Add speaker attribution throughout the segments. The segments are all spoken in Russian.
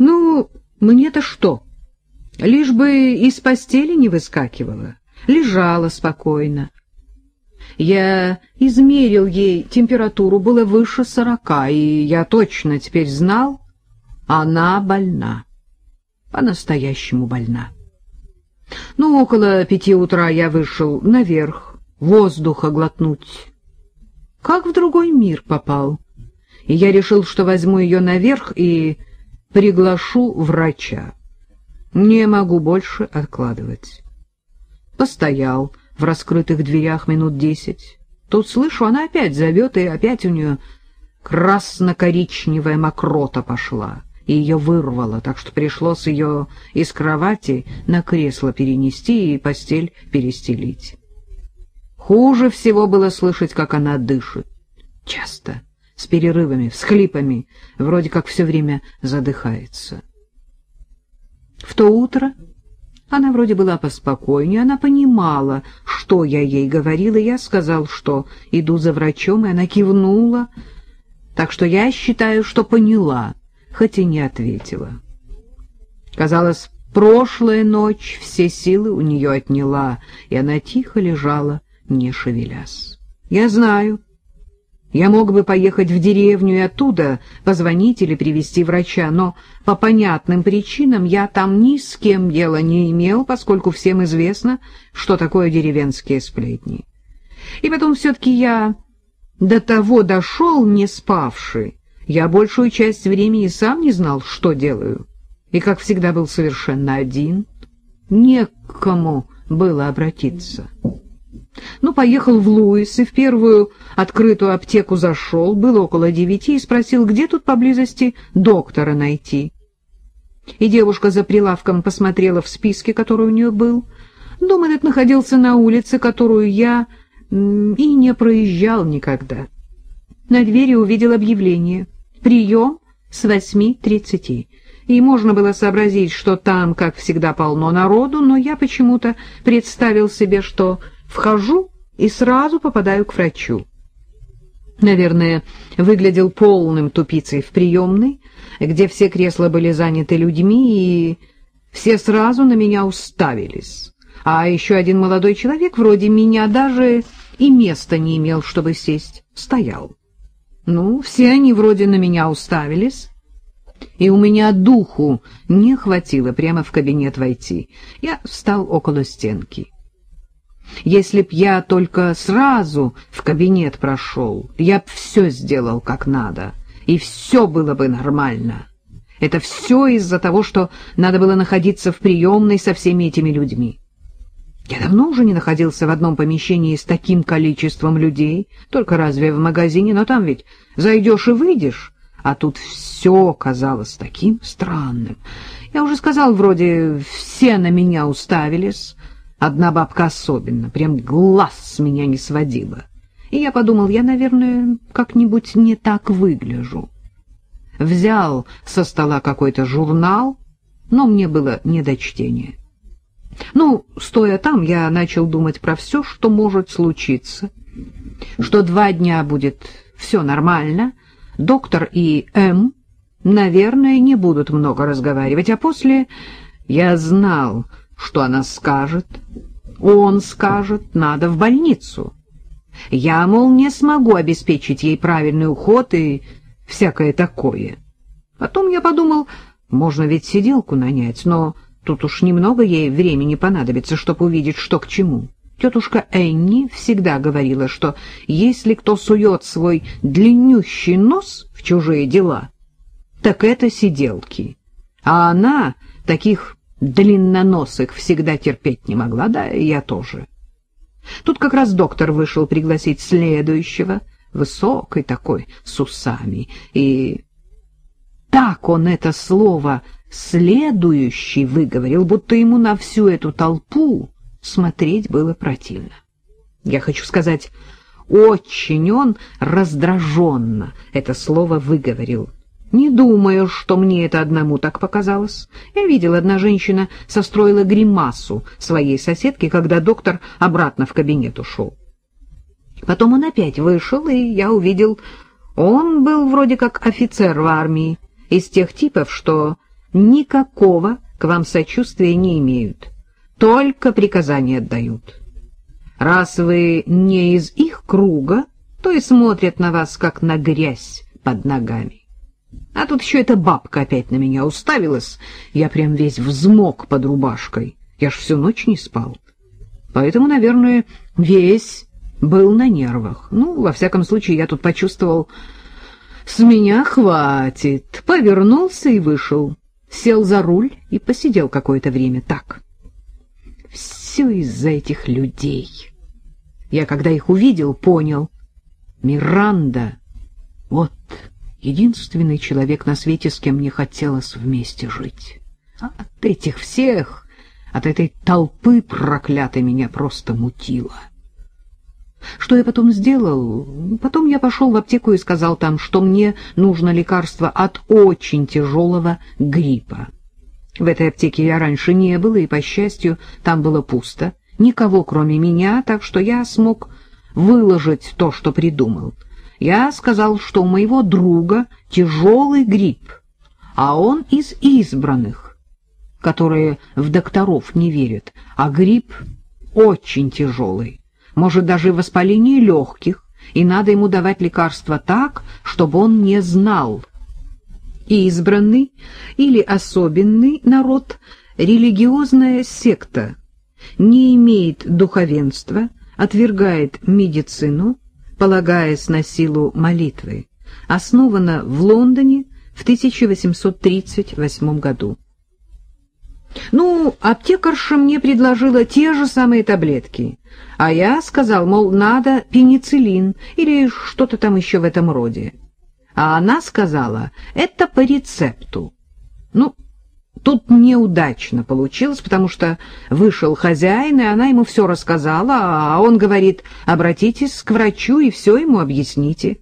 Speaker 1: Ну, мне-то что? Лишь бы из постели не выскакивала, лежала спокойно. Я измерил ей температуру, было выше сорока, и я точно теперь знал, она больна, по-настоящему больна. Ну, около пяти утра я вышел наверх, воздуха глотнуть. Как в другой мир попал. И я решил, что возьму ее наверх и приглашу врача. Не могу больше откладывать. Постоял в раскрытых дверях минут десять. Тут слышу, она опять зовет, и опять у нее красно-коричневая мокрота пошла и ее вырвало, так что пришлось ее из кровати на кресло перенести и постель перестелить. Хуже всего было слышать, как она дышит. Часто, с перерывами, всхлипами, вроде как все время задыхается. В то утро она вроде была поспокойнее, она понимала, что я ей говорила. Я сказал, что иду за врачом, и она кивнула, так что я считаю, что поняла — хоть и не ответила. Казалось, прошлая ночь все силы у нее отняла, и она тихо лежала, не шевелясь. Я знаю, я мог бы поехать в деревню и оттуда позвонить или привести врача, но по понятным причинам я там ни с кем дела не имел, поскольку всем известно, что такое деревенские сплетни. И потом все-таки я до того дошел, не спавший, я большую часть времени сам не знал, что делаю, и, как всегда, был совершенно один. Некому было обратиться. Ну, поехал в Луис и в первую открытую аптеку зашел, было около девяти, и спросил, где тут поблизости доктора найти. И девушка за прилавком посмотрела в списке, который у нее был. Дом этот находился на улице, которую я и не проезжал никогда. На двери увидел объявление — Прием с восьми тридцати. И можно было сообразить, что там, как всегда, полно народу, но я почему-то представил себе, что вхожу и сразу попадаю к врачу. Наверное, выглядел полным тупицей в приемной, где все кресла были заняты людьми, и все сразу на меня уставились. А еще один молодой человек, вроде меня, даже и места не имел, чтобы сесть, стоял. Ну, все они вроде на меня уставились, и у меня духу не хватило прямо в кабинет войти. Я встал около стенки. Если б я только сразу в кабинет прошел, я б все сделал как надо, и все было бы нормально. Это все из-за того, что надо было находиться в приемной со всеми этими людьми. Я давно уже не находился в одном помещении с таким количеством людей, только разве в магазине, но там ведь зайдешь и выйдешь, а тут все казалось таким странным. Я уже сказал, вроде все на меня уставились, одна бабка особенно, прям глаз с меня не сводила. И я подумал, я, наверное, как-нибудь не так выгляжу. Взял со стола какой-то журнал, но мне было не до чтения. Ну, стоя там, я начал думать про все, что может случиться. Что два дня будет все нормально, доктор и М, наверное, не будут много разговаривать, а после я знал, что она скажет. Он скажет, надо в больницу. Я, мол, не смогу обеспечить ей правильный уход и всякое такое. Потом я подумал, можно ведь сиделку нанять, но... Тут уж немного ей времени понадобится, чтобы увидеть, что к чему. Тетушка Энни всегда говорила, что если кто сует свой длиннющий нос в чужие дела, так это сиделки. А она таких длинноносых всегда терпеть не могла, да и я тоже. Тут как раз доктор вышел пригласить следующего, высокой такой, с усами, и так он это слово следующий выговорил, будто ему на всю эту толпу смотреть было противно. Я хочу сказать, очень он раздраженно это слово выговорил. Не думаю, что мне это одному так показалось. Я видел, одна женщина состроила гримасу своей соседке, когда доктор обратно в кабинет ушел. Потом он опять вышел, и я увидел, он был вроде как офицер в армии, из тех типов, что никакого к вам сочувствия не имеют, только приказания отдают. Раз вы не из их круга, то и смотрят на вас, как на грязь под ногами. А тут еще эта бабка опять на меня уставилась, я прям весь взмок под рубашкой, я ж всю ночь не спал. Поэтому, наверное, весь был на нервах. Ну, во всяком случае, я тут почувствовал, с меня хватит. Повернулся и вышел. Сел за руль и посидел какое-то время так. Все из-за этих людей. Я, когда их увидел, понял. Миранда — вот единственный человек на свете, с кем мне хотелось вместе жить. А от этих всех, от этой толпы проклятой меня просто мутило. Что я потом сделал? Потом я пошел в аптеку и сказал там, что мне нужно лекарство от очень тяжелого гриппа. В этой аптеке я раньше не был, и, по счастью, там было пусто. Никого, кроме меня, так что я смог выложить то, что придумал. Я сказал, что у моего друга тяжелый грипп, а он из избранных, которые в докторов не верят, а грипп очень тяжелый может даже воспаление легких, и надо ему давать лекарства так, чтобы он не знал. Избранный или особенный народ, религиозная секта, не имеет духовенства, отвергает медицину, полагаясь на силу молитвы, основана в Лондоне в 1838 году. Ну, аптекарша мне предложила те же самые таблетки, а я сказал, мол, надо пенициллин или что-то там еще в этом роде. А она сказала, это по рецепту. Ну, тут неудачно получилось, потому что вышел хозяин, и она ему все рассказала, а он говорит, обратитесь к врачу и все ему объясните.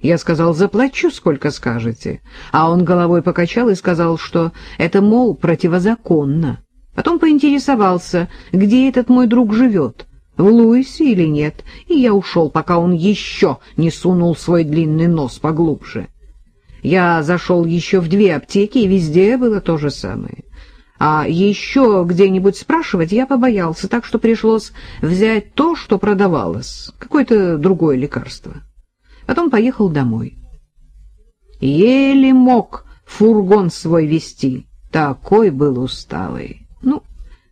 Speaker 1: Я сказал, заплачу, сколько скажете. А он головой покачал и сказал, что это, мол, противозаконно. Потом поинтересовался, где этот мой друг живет, в Луисе или нет, и я ушел, пока он еще не сунул свой длинный нос поглубже. Я зашел еще в две аптеки, и везде было то же самое. А еще где-нибудь спрашивать я побоялся, так что пришлось взять то, что продавалось, какое-то другое лекарство. Потом поехал домой. Еле мог фургон свой вести, такой был усталый. Ну,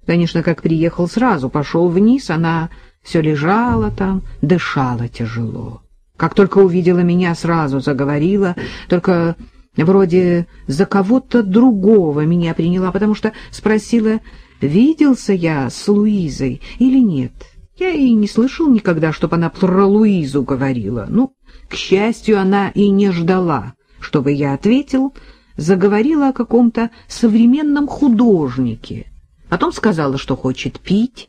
Speaker 1: конечно, как приехал сразу, пошел вниз, она все лежала там, дышала тяжело. Как только увидела меня, сразу заговорила, только вроде за кого-то другого меня приняла, потому что спросила, виделся я с Луизой или нет. Я и не слышал никогда, чтобы она про Луизу говорила. Ну, к счастью, она и не ждала, чтобы я ответил, заговорила о каком-то современном художнике. Потом сказала, что хочет пить.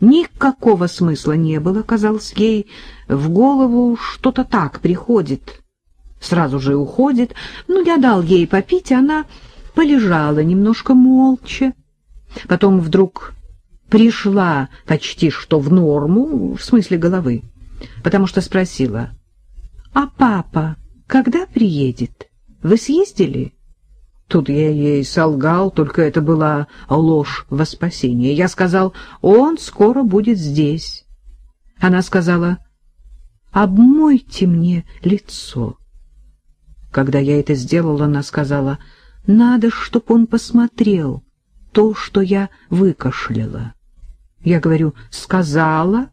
Speaker 1: Никакого смысла не было, казалось ей, в голову что-то так приходит. Сразу же уходит. Ну, я дал ей попить, она полежала немножко молча. Потом вдруг пришла почти что в норму, в смысле головы, потому что спросила — а папа когда приедет? Вы съездили? Тут я ей солгал, только это была ложь во спасение. Я сказал, он скоро будет здесь. Она сказала, обмойте мне лицо. Когда я это сделала, она сказала, надо, чтоб он посмотрел то, что я выкашляла. Я говорю, сказала,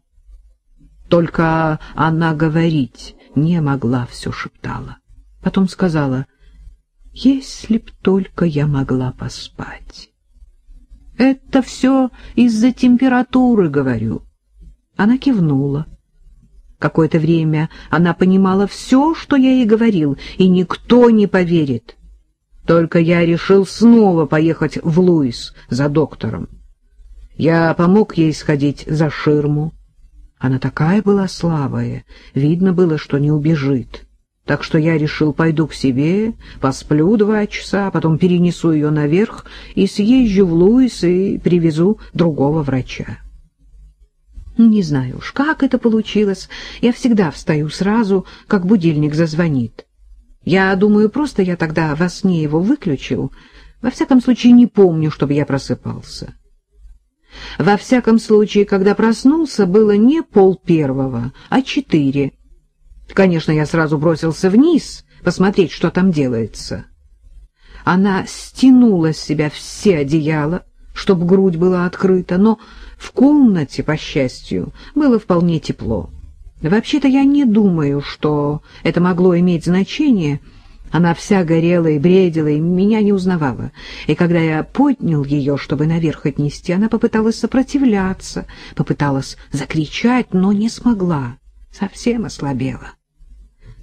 Speaker 1: только она говорить не могла, все шептала. Потом сказала, если б только я могла поспать. Это все из-за температуры, говорю. Она кивнула. Какое-то время она понимала все, что я ей говорил, и никто не поверит. Только я решил снова поехать в Луис за доктором. Я помог ей сходить за ширму. Она такая была слабая, видно было, что не убежит. Так что я решил, пойду к себе, посплю два часа, потом перенесу ее наверх и съезжу в Луис и привезу другого врача. Не знаю уж, как это получилось. Я всегда встаю сразу, как будильник зазвонит. Я думаю, просто я тогда во сне его выключил. Во всяком случае, не помню, чтобы я просыпался. Во всяком случае, когда проснулся, было не пол первого, а четыре. Конечно, я сразу бросился вниз посмотреть, что там делается. Она стянула с себя все одеяла, чтобы грудь была открыта, но в комнате, по счастью, было вполне тепло. Вообще-то я не думаю, что это могло иметь значение. Она вся горела и бредила, и меня не узнавала. И когда я поднял ее, чтобы наверх отнести, она попыталась сопротивляться, попыталась закричать, но не смогла, совсем ослабела.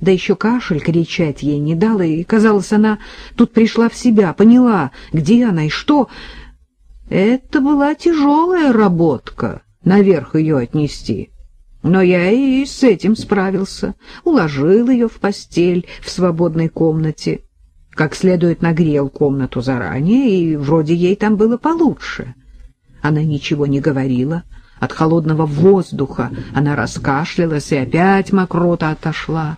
Speaker 1: Да еще кашель кричать ей не дала, и, казалось, она тут пришла в себя, поняла, где она и что. Это была тяжелая работка, наверх ее отнести. Но я и с этим справился, уложил ее в постель в свободной комнате, как следует нагрел комнату заранее, и вроде ей там было получше. Она ничего не говорила, от холодного воздуха она раскашлялась и опять мокрота отошла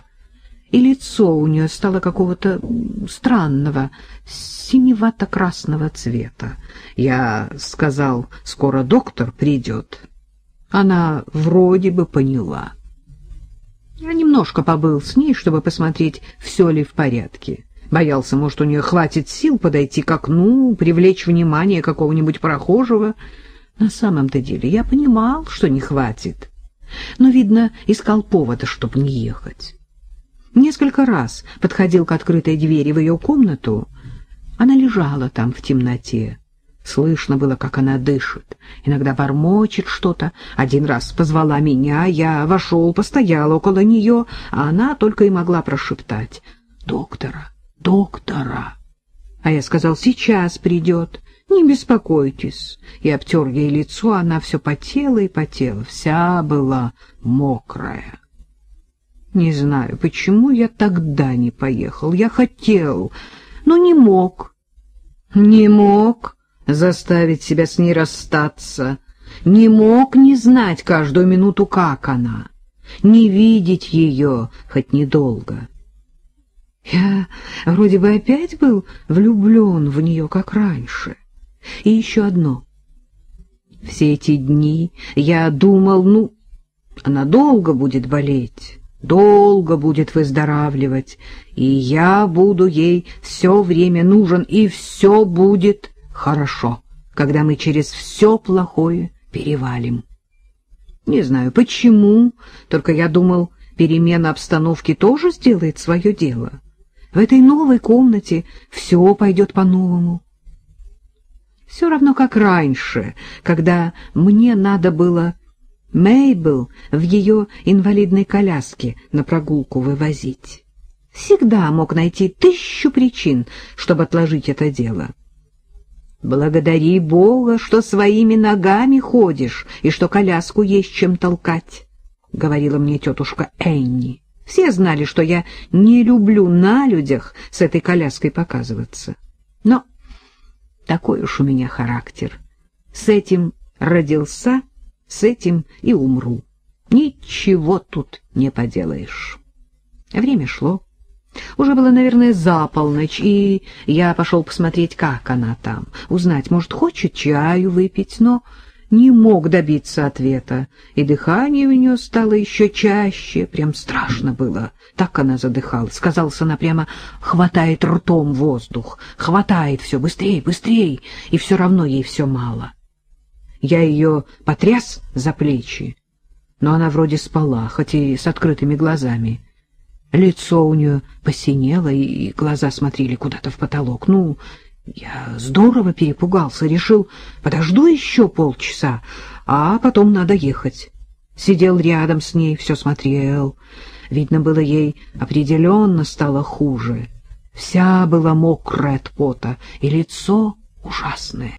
Speaker 1: и лицо у нее стало какого-то странного, синевато-красного цвета. Я сказал, скоро доктор придет. Она вроде бы поняла. Я немножко побыл с ней, чтобы посмотреть, все ли в порядке. Боялся, может, у нее хватит сил подойти к окну, привлечь внимание какого-нибудь прохожего. На самом-то деле я понимал, что не хватит. Но, видно, искал повода, чтобы не ехать. Несколько раз подходил к открытой двери в ее комнату. Она лежала там в темноте. Слышно было, как она дышит. Иногда бормочет что-то. Один раз позвала меня, я вошел, постоял около нее, а она только и могла прошептать «Доктора, доктора». А я сказал «Сейчас придет». «Не беспокойтесь». И обтер ей лицо, она все потела и потела, вся была мокрая. Не знаю, почему я тогда не поехал. Я хотел, но не мог. Не мог заставить себя с ней расстаться. Не мог не знать каждую минуту, как она. Не видеть ее хоть недолго. Я вроде бы опять был влюблен в нее, как раньше. И еще одно. Все эти дни я думал, ну, она долго будет болеть долго будет выздоравливать, и я буду ей все время нужен, и все будет хорошо, когда мы через все плохое перевалим. Не знаю почему, только я думал, перемена обстановки тоже сделает свое дело. В этой новой комнате все пойдет по-новому. Все равно как раньше, когда мне надо было Мейбл в ее инвалидной коляске на прогулку вывозить. Всегда мог найти тысячу причин, чтобы отложить это дело. Благодари Бога, что своими ногами ходишь и что коляску есть чем толкать, — говорила мне тетушка Энни. Все знали, что я не люблю на людях с этой коляской показываться. Но такой уж у меня характер. С этим родился с этим и умру. Ничего тут не поделаешь. Время шло. Уже было, наверное, за полночь, и я пошел посмотреть, как она там, узнать, может, хочет чаю выпить, но не мог добиться ответа, и дыхание у нее стало еще чаще, прям страшно было. Так она задыхалась, казалось, она прямо хватает ртом воздух, хватает все быстрее, быстрее, и все равно ей все мало. Я ее потряс за плечи, но она вроде спала, хоть и с открытыми глазами. Лицо у нее посинело, и глаза смотрели куда-то в потолок. Ну, я здорово перепугался, решил, подожду еще полчаса, а потом надо ехать. Сидел рядом с ней, все смотрел. Видно было, ей определенно стало хуже. Вся была мокрая от пота, и лицо ужасное.